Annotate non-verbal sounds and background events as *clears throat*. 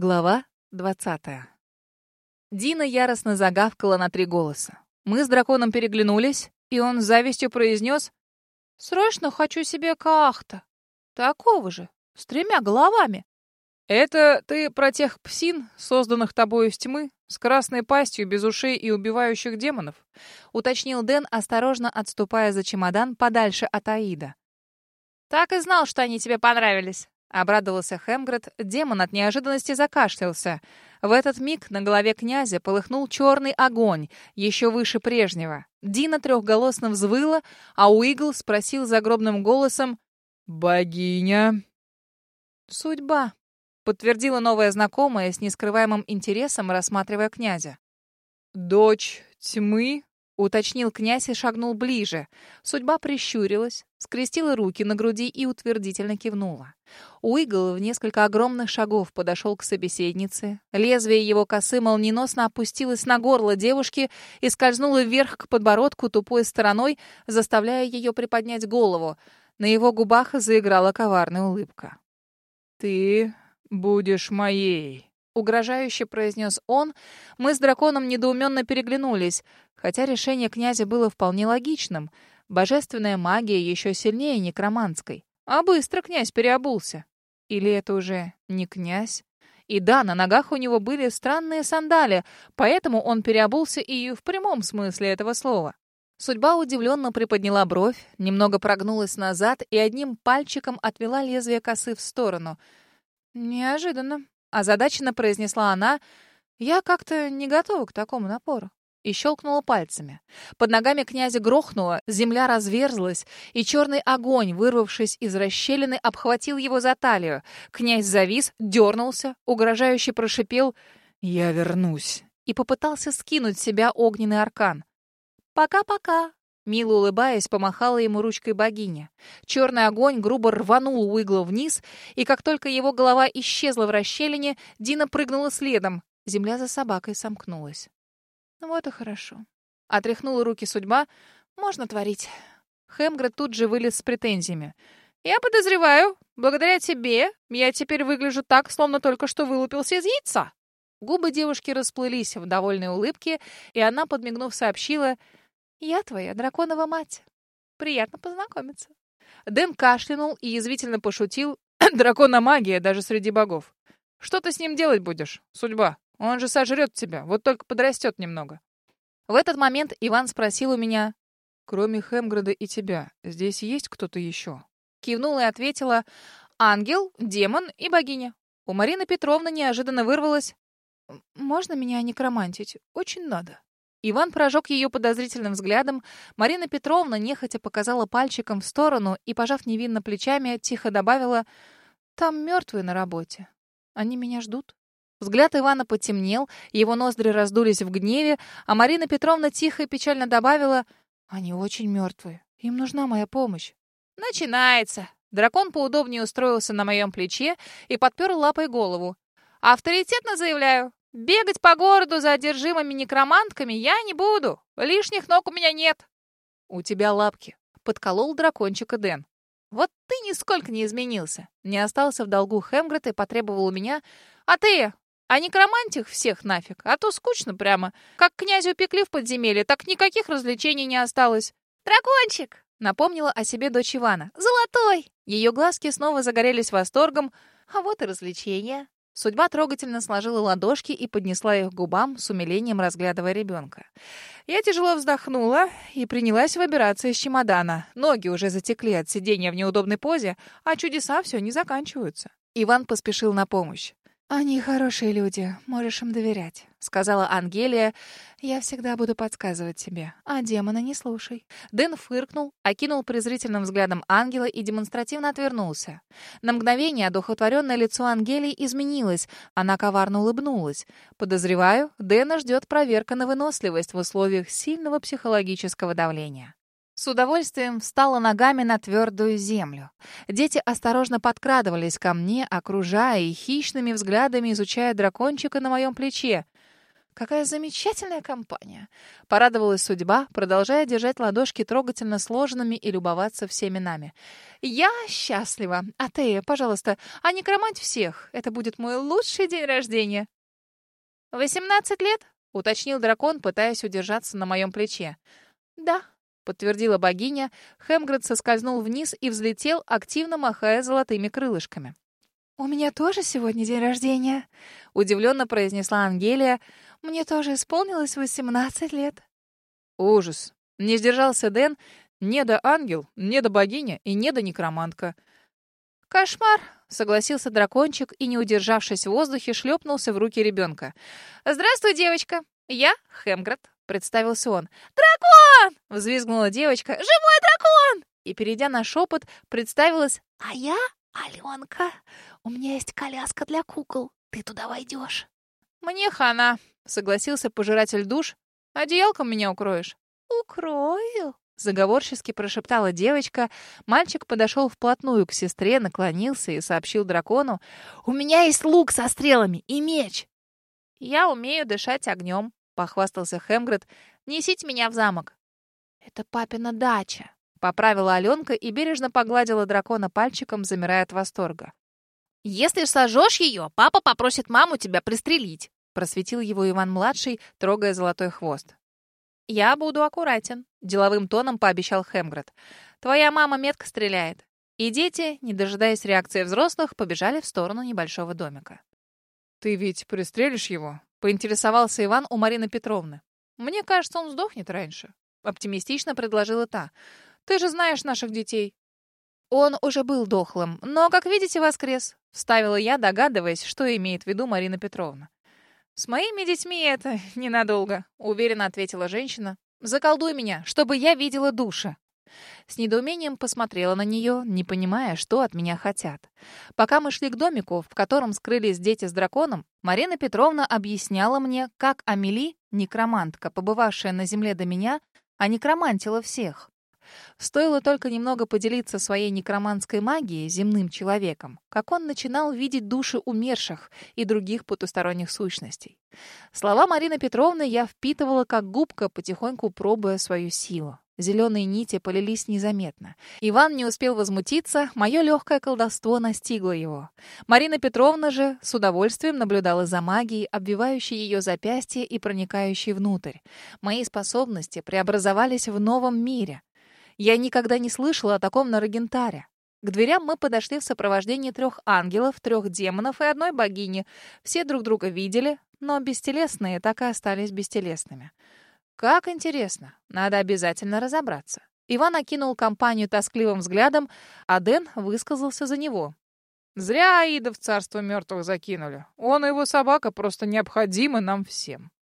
Глава 20. Дина яростно загавкала на три голоса. Мы с драконом переглянулись, и он с завистью произнес «Срочно хочу себе кахта. Такого же, с тремя головами». «Это ты про тех псин, созданных тобой из тьмы, с красной пастью, без ушей и убивающих демонов?» — уточнил Дэн, осторожно отступая за чемодан подальше от Аида. «Так и знал, что они тебе понравились», Обрадовался Хемгред, демон от неожиданности закашлялся. В этот миг на голове князя полыхнул черный огонь, еще выше прежнего. Дина трехголосно взвыла, а Уигл спросил загробным голосом «Богиня?» «Судьба», — подтвердила новая знакомая с нескрываемым интересом, рассматривая князя. «Дочь тьмы?» Уточнил князь и шагнул ближе. Судьба прищурилась, скрестила руки на груди и утвердительно кивнула. Уигл в несколько огромных шагов подошел к собеседнице. Лезвие его косы молниеносно опустилось на горло девушки и скользнуло вверх к подбородку тупой стороной, заставляя ее приподнять голову. На его губах заиграла коварная улыбка. «Ты будешь моей», угрожающе произнес он. Мы с драконом недоуменно переглянулись, хотя решение князя было вполне логичным. Божественная магия еще сильнее некроманской. А быстро князь переобулся. Или это уже не князь? И да, на ногах у него были странные сандали, поэтому он переобулся и в прямом смысле этого слова. Судьба удивленно приподняла бровь, немного прогнулась назад и одним пальчиком отвела лезвие косы в сторону. Неожиданно. Озадаченно произнесла она. «Я как-то не готова к такому напору» и щелкнула пальцами. Под ногами князя грохнуло, земля разверзлась, и черный огонь, вырвавшись из расщелины, обхватил его за талию. Князь завис, дернулся, угрожающе прошипел «Я вернусь» и попытался скинуть с себя огненный аркан. «Пока-пока», Мило улыбаясь, помахала ему ручкой богиня. Черный огонь грубо рванул Уигла вниз, и как только его голова исчезла в расщелине, Дина прыгнула следом. Земля за собакой сомкнулась. Ну вот и хорошо. Отряхнула руки судьба. Можно творить. Хемгред тут же вылез с претензиями. «Я подозреваю, благодаря тебе я теперь выгляжу так, словно только что вылупился из яйца». Губы девушки расплылись в довольной улыбке, и она, подмигнув, сообщила — «Я твоя драконова мать. Приятно познакомиться». Дэн кашлянул и язвительно пошутил. *clears throat* «Дракона магия даже среди богов. Что ты с ним делать будешь? Судьба. Он же сожрет тебя, вот только подрастет немного». В этот момент Иван спросил у меня, «Кроме Хемграда и тебя, здесь есть кто-то еще?» Кивнула и ответила, «Ангел, демон и богиня». У Марины Петровны неожиданно вырвалось, «Можно меня некромантить? Очень надо». Иван прожег ее подозрительным взглядом. Марина Петровна нехотя показала пальчиком в сторону и, пожав невинно плечами, тихо добавила «Там мертвые на работе. Они меня ждут». Взгляд Ивана потемнел, его ноздри раздулись в гневе, а Марина Петровна тихо и печально добавила «Они очень мертвые. Им нужна моя помощь». «Начинается!» Дракон поудобнее устроился на моем плече и подпер лапой голову. «Авторитетно заявляю, Бегать по городу за одержимыми некромантками я не буду. Лишних ног у меня нет. У тебя лапки. Подколол дракончика Дэн. Вот ты нисколько не изменился. Не остался в долгу Хемгрет и потребовал у меня. А ты? А некромантих всех нафиг. А то скучно прямо. Как князю пекли в подземелье, так никаких развлечений не осталось. Дракончик! Напомнила о себе дочь Ивана. «Золотой!» Ее глазки снова загорелись восторгом. А вот и развлечения. Судьба трогательно сложила ладошки и поднесла их к губам, с умилением разглядывая ребенка. Я тяжело вздохнула и принялась выбираться из чемодана. Ноги уже затекли от сидения в неудобной позе, а чудеса все не заканчиваются. Иван поспешил на помощь. «Они хорошие люди, можешь им доверять», — сказала Ангелия. «Я всегда буду подсказывать тебе, а демона не слушай». Дэн фыркнул, окинул презрительным взглядом ангела и демонстративно отвернулся. На мгновение одухотворенное лицо Ангелии изменилось, она коварно улыбнулась. Подозреваю, Дэна ждет проверка на выносливость в условиях сильного психологического давления. С удовольствием встала ногами на твердую землю. Дети осторожно подкрадывались ко мне, окружая и хищными взглядами изучая дракончика на моем плече. Какая замечательная компания. Порадовалась судьба, продолжая держать ладошки трогательно сложенными и любоваться всеми нами. Я счастлива. А ты, пожалуйста, а не кромать всех. Это будет мой лучший день рождения. «Восемнадцать лет?» — уточнил дракон, пытаясь удержаться на моем плече. Подтвердила богиня. Хемгред соскользнул вниз и взлетел, активно махая золотыми крылышками. «У меня тоже сегодня день рождения», — удивленно произнесла Ангелия. «Мне тоже исполнилось восемнадцать лет». Ужас. Не сдержался Дэн. Не до ангел, не до богиня и не до некромантка. «Кошмар!» — согласился дракончик и, не удержавшись в воздухе, шлепнулся в руки ребенка. «Здравствуй, девочка! Я Хемград», — представился он. «Дракон!» — взвизгнула девочка. «Живой дракон!» И, перейдя на шепот, представилась. «А я Аленка. У меня есть коляска для кукол. Ты туда войдешь. Мне хана, согласился пожиратель душ. Одеялком меня укроешь? Укрою. Заговорчески прошептала девочка. Мальчик подошел вплотную к сестре, наклонился и сообщил дракону. «У меня есть лук со стрелами и меч!» «Я умею дышать огнем», — похвастался Хемгред. «Несите меня в замок». «Это папина дача», Поправила Аленка и бережно погладила дракона пальчиком, замирая от восторга. «Если сожжешь ее, папа попросит маму тебя пристрелить», просветил его Иван-младший, трогая золотой хвост. «Я буду аккуратен», — деловым тоном пообещал Хемгред. «Твоя мама метко стреляет». И дети, не дожидаясь реакции взрослых, побежали в сторону небольшого домика. «Ты ведь пристрелишь его?» — поинтересовался Иван у Марины Петровны. «Мне кажется, он сдохнет раньше», — оптимистично предложила та. Ты же знаешь наших детей». Он уже был дохлым, но, как видите, воскрес. Вставила я, догадываясь, что имеет в виду Марина Петровна. «С моими детьми это *laughs* ненадолго», — уверенно ответила женщина. «Заколдуй меня, чтобы я видела души». С недоумением посмотрела на нее, не понимая, что от меня хотят. Пока мы шли к домику, в котором скрылись дети с драконом, Марина Петровна объясняла мне, как Амели, некромантка, побывавшая на земле до меня, а некромантила всех. Стоило только немного поделиться своей некроманской магией земным человеком, как он начинал видеть души умерших и других потусторонних сущностей. Слова Марины Петровны я впитывала как губка, потихоньку пробуя свою силу. Зеленые нити полились незаметно. Иван не успел возмутиться, мое легкое колдовство настигло его. Марина Петровна же с удовольствием наблюдала за магией, обвивающей ее запястье и проникающей внутрь. Мои способности преобразовались в новом мире. Я никогда не слышала о таком на Рогентаре. К дверям мы подошли в сопровождении трех ангелов, трех демонов и одной богини. Все друг друга видели, но бестелесные так и остались бестелесными. Как интересно. Надо обязательно разобраться. Иван окинул компанию тоскливым взглядом, а Дэн высказался за него. «Зря Аида в царство мертвых закинули. Он и его собака просто необходимы нам всем».